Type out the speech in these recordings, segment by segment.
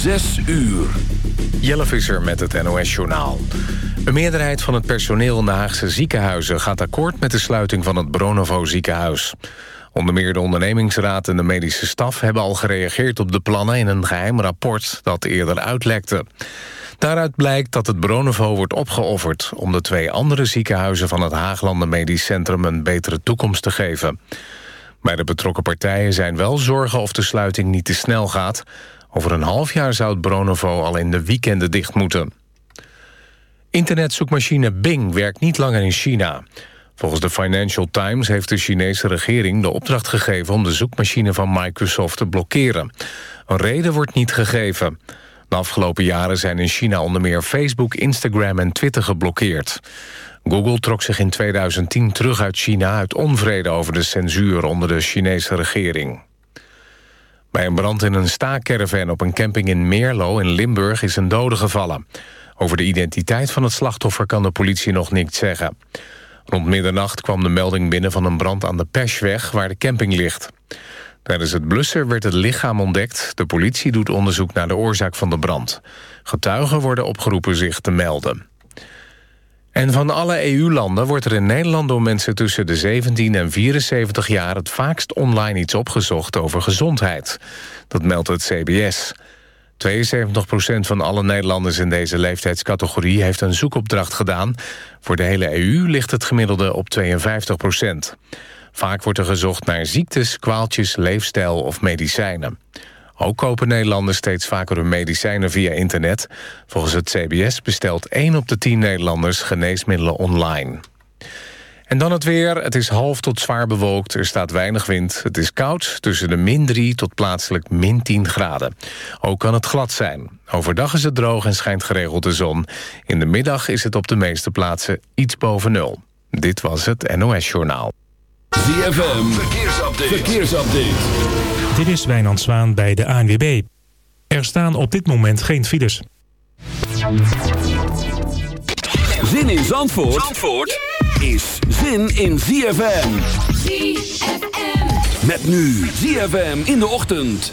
Zes uur. Jelle Visser met het NOS-journaal. Een meerderheid van het personeel in de Haagse ziekenhuizen... gaat akkoord met de sluiting van het Bronovo ziekenhuis. Onder meer de ondernemingsraad en de medische staf... hebben al gereageerd op de plannen in een geheim rapport... dat eerder uitlekte. Daaruit blijkt dat het Bronovo wordt opgeofferd... om de twee andere ziekenhuizen van het Haaglanden Medisch Centrum... een betere toekomst te geven. Bij de betrokken partijen zijn wel zorgen of de sluiting niet te snel gaat... Over een half jaar zou het Bronovo al in de weekenden dicht moeten. Internetzoekmachine Bing werkt niet langer in China. Volgens de Financial Times heeft de Chinese regering de opdracht gegeven... om de zoekmachine van Microsoft te blokkeren. Een reden wordt niet gegeven. De afgelopen jaren zijn in China onder meer Facebook, Instagram en Twitter geblokkeerd. Google trok zich in 2010 terug uit China uit onvrede over de censuur onder de Chinese regering. Bij een brand in een staakerven op een camping in Meerlo in Limburg is een dode gevallen. Over de identiteit van het slachtoffer kan de politie nog niks zeggen. Rond middernacht kwam de melding binnen van een brand aan de Peschweg waar de camping ligt. Tijdens het blussen werd het lichaam ontdekt. De politie doet onderzoek naar de oorzaak van de brand. Getuigen worden opgeroepen zich te melden. En van alle EU-landen wordt er in Nederland door mensen tussen de 17 en 74 jaar... het vaakst online iets opgezocht over gezondheid. Dat meldt het CBS. 72% van alle Nederlanders in deze leeftijdscategorie... heeft een zoekopdracht gedaan. Voor de hele EU ligt het gemiddelde op 52% Vaak wordt er gezocht naar ziektes, kwaaltjes, leefstijl of medicijnen. Ook kopen Nederlanders steeds vaker hun medicijnen via internet. Volgens het CBS bestelt 1 op de 10 Nederlanders geneesmiddelen online. En dan het weer. Het is half tot zwaar bewolkt. Er staat weinig wind. Het is koud, tussen de min 3 tot plaatselijk min 10 graden. Ook kan het glad zijn. Overdag is het droog en schijnt geregeld de zon. In de middag is het op de meeste plaatsen iets boven nul. Dit was het NOS Journaal. ZFM, verkeersupdate. verkeersupdate. Dit is Wijnand Zwaan bij de ANWB. Er staan op dit moment geen files. Zin in Zandvoort, Zandvoort is zin in ZFM. ZFM. Met nu ZFM in de ochtend.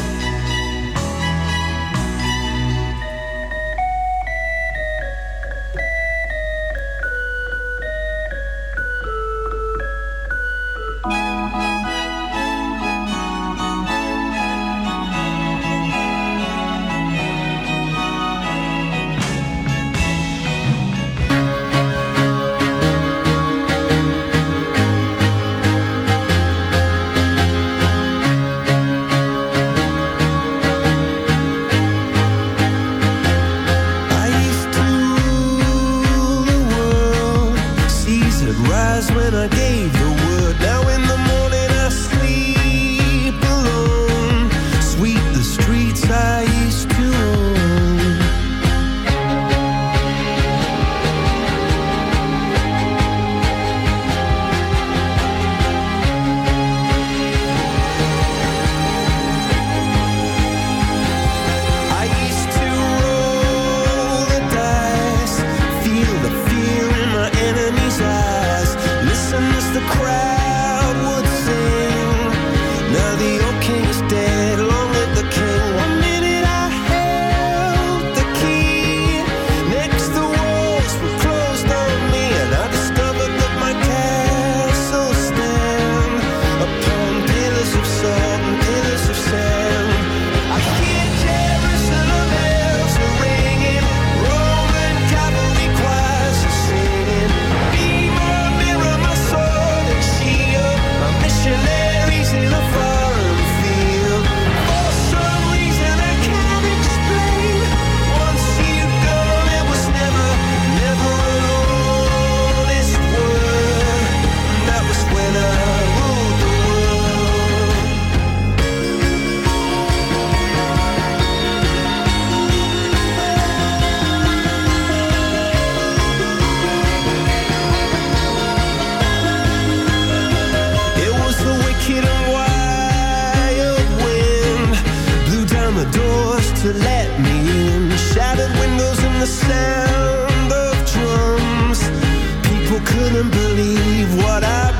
couldn't believe what I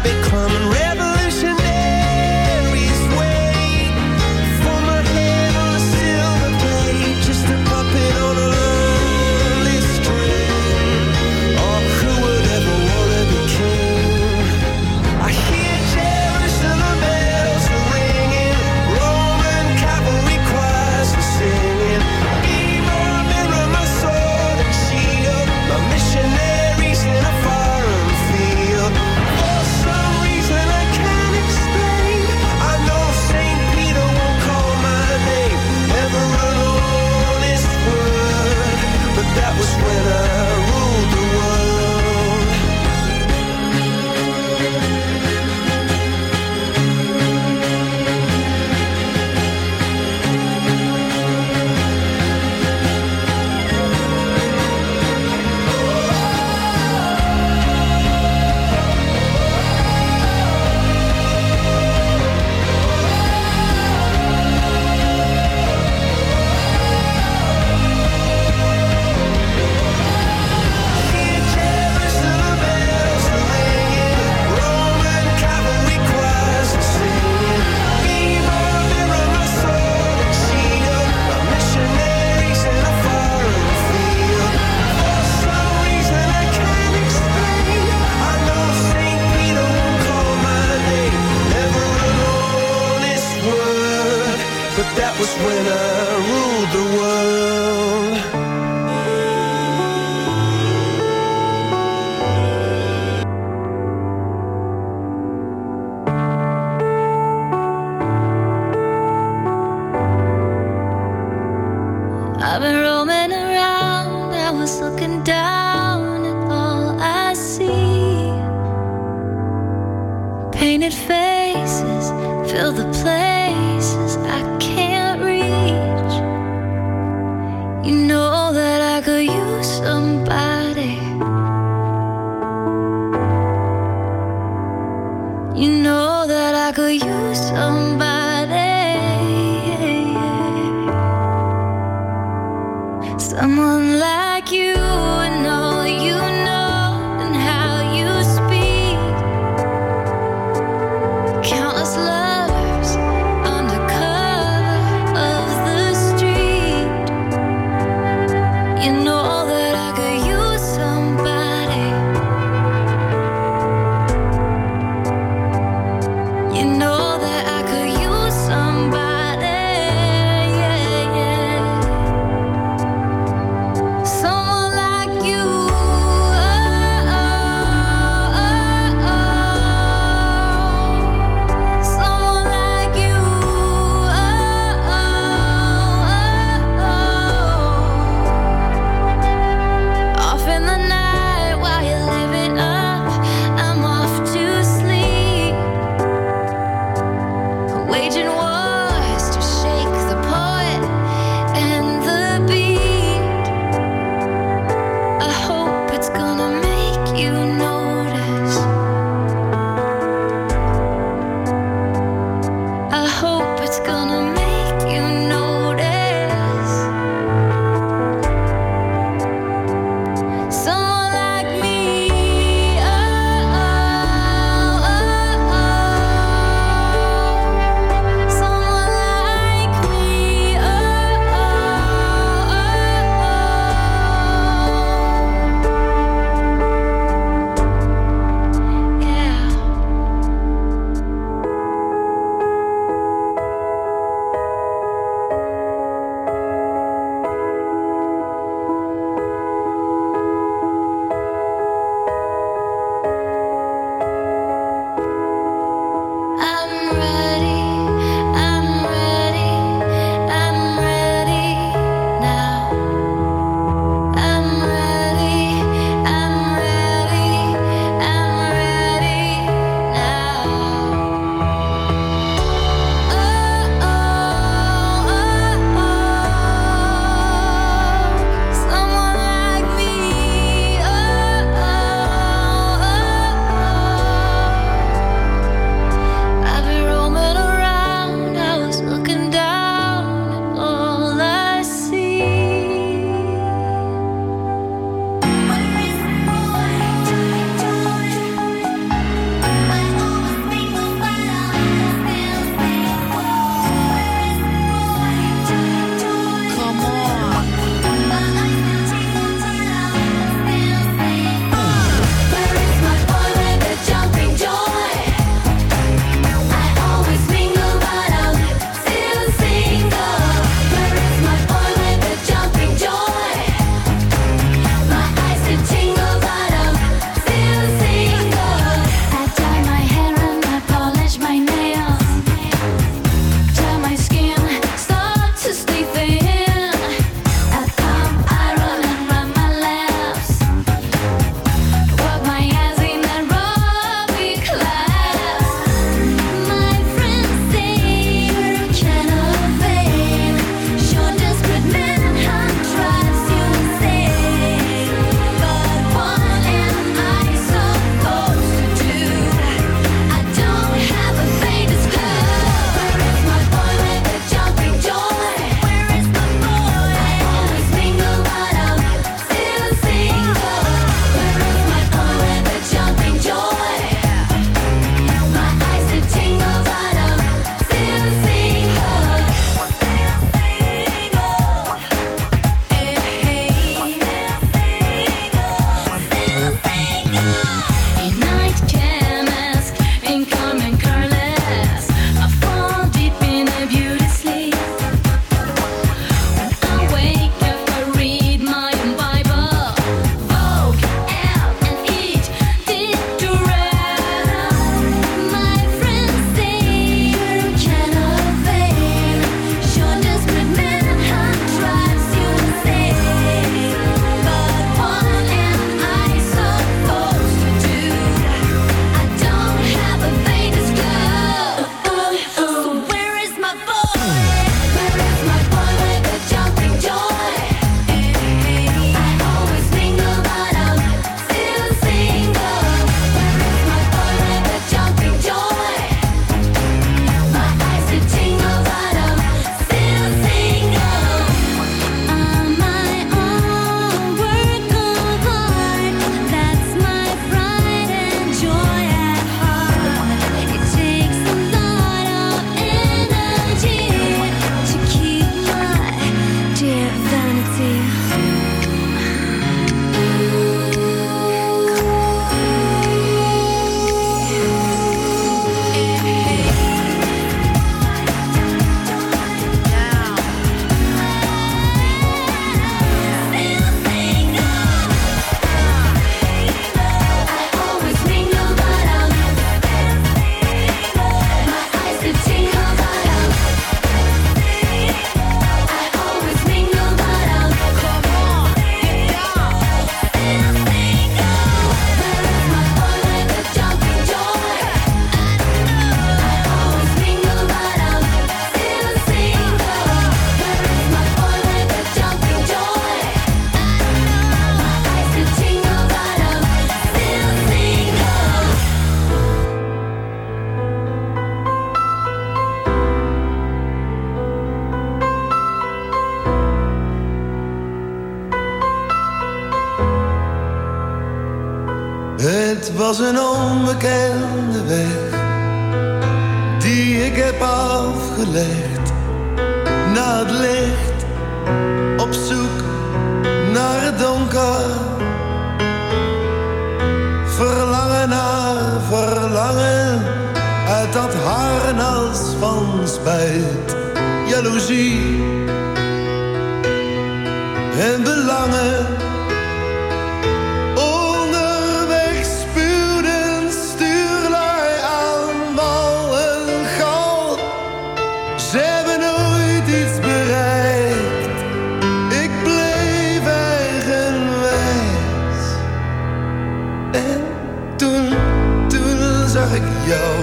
jou.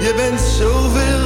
Je bent zoveel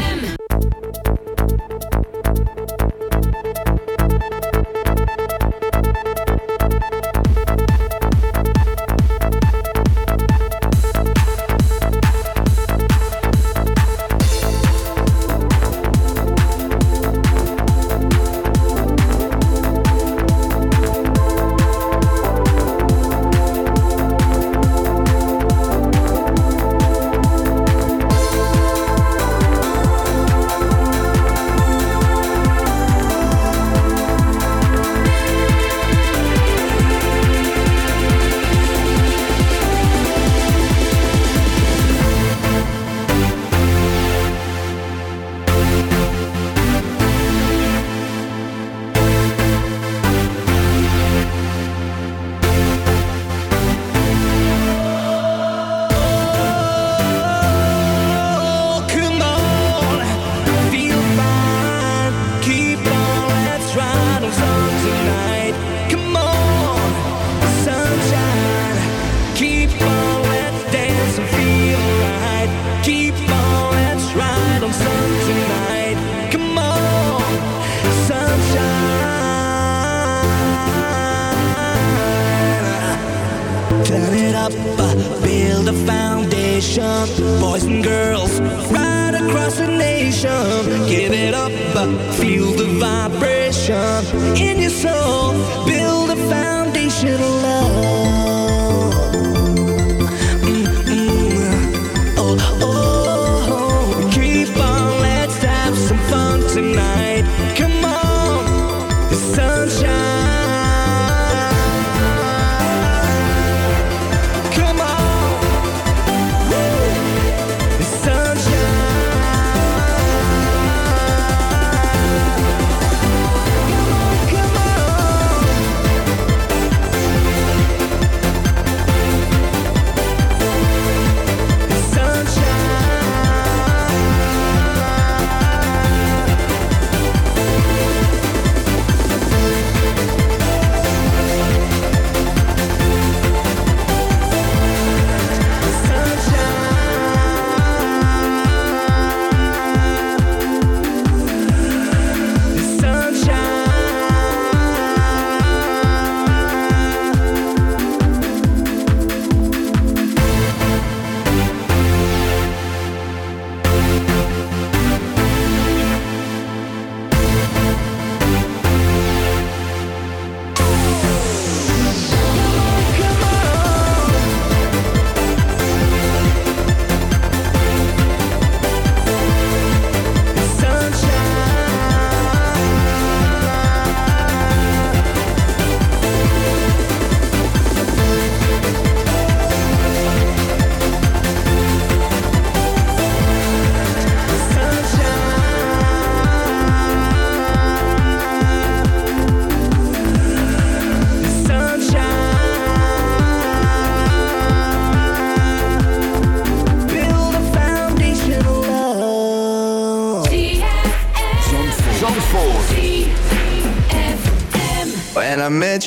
tonight. Come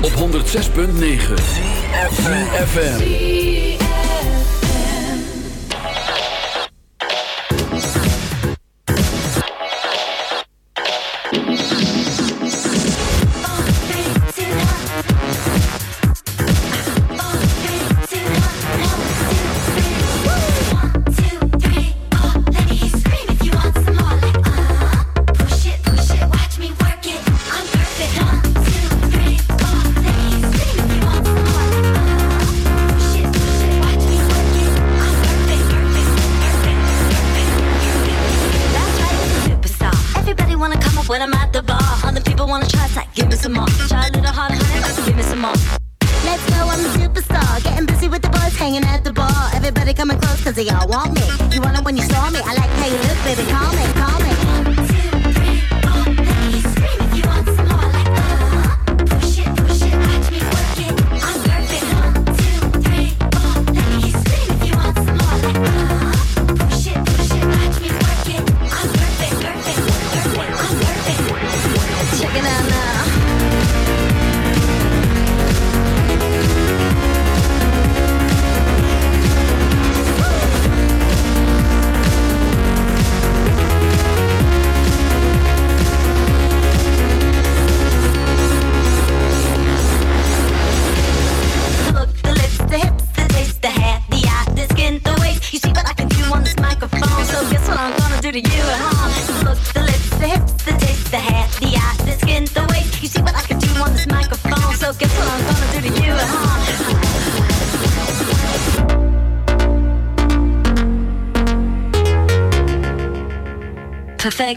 Op 106.9 FM.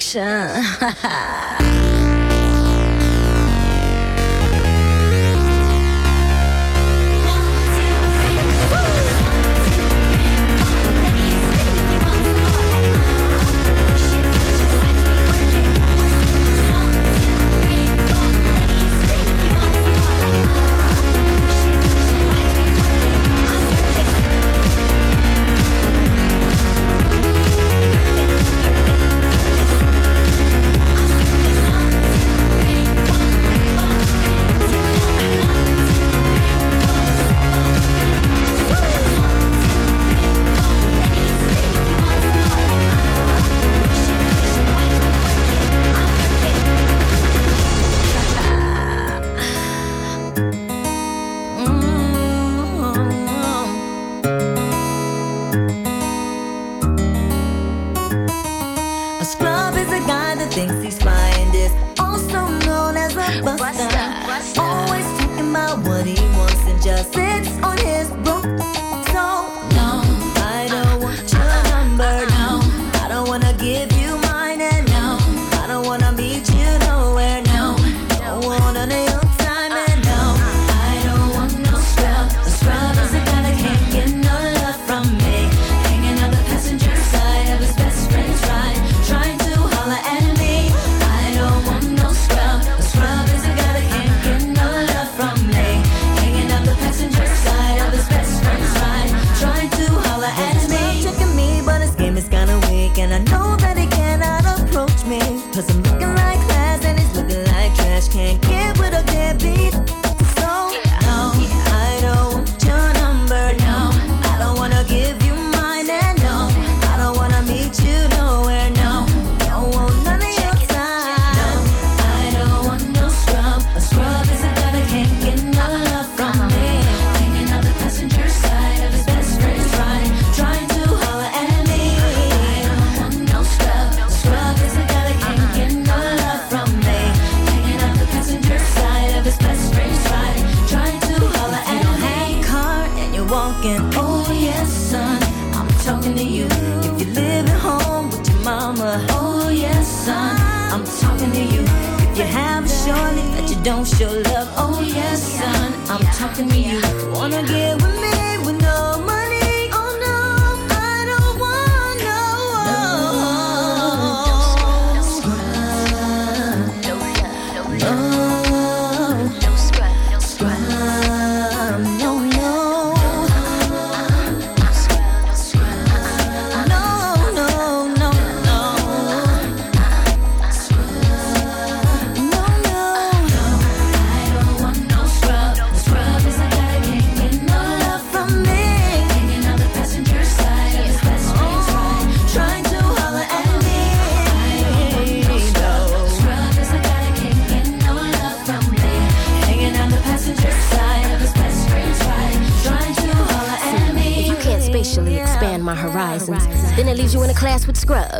神。哈 哈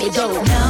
me go. No.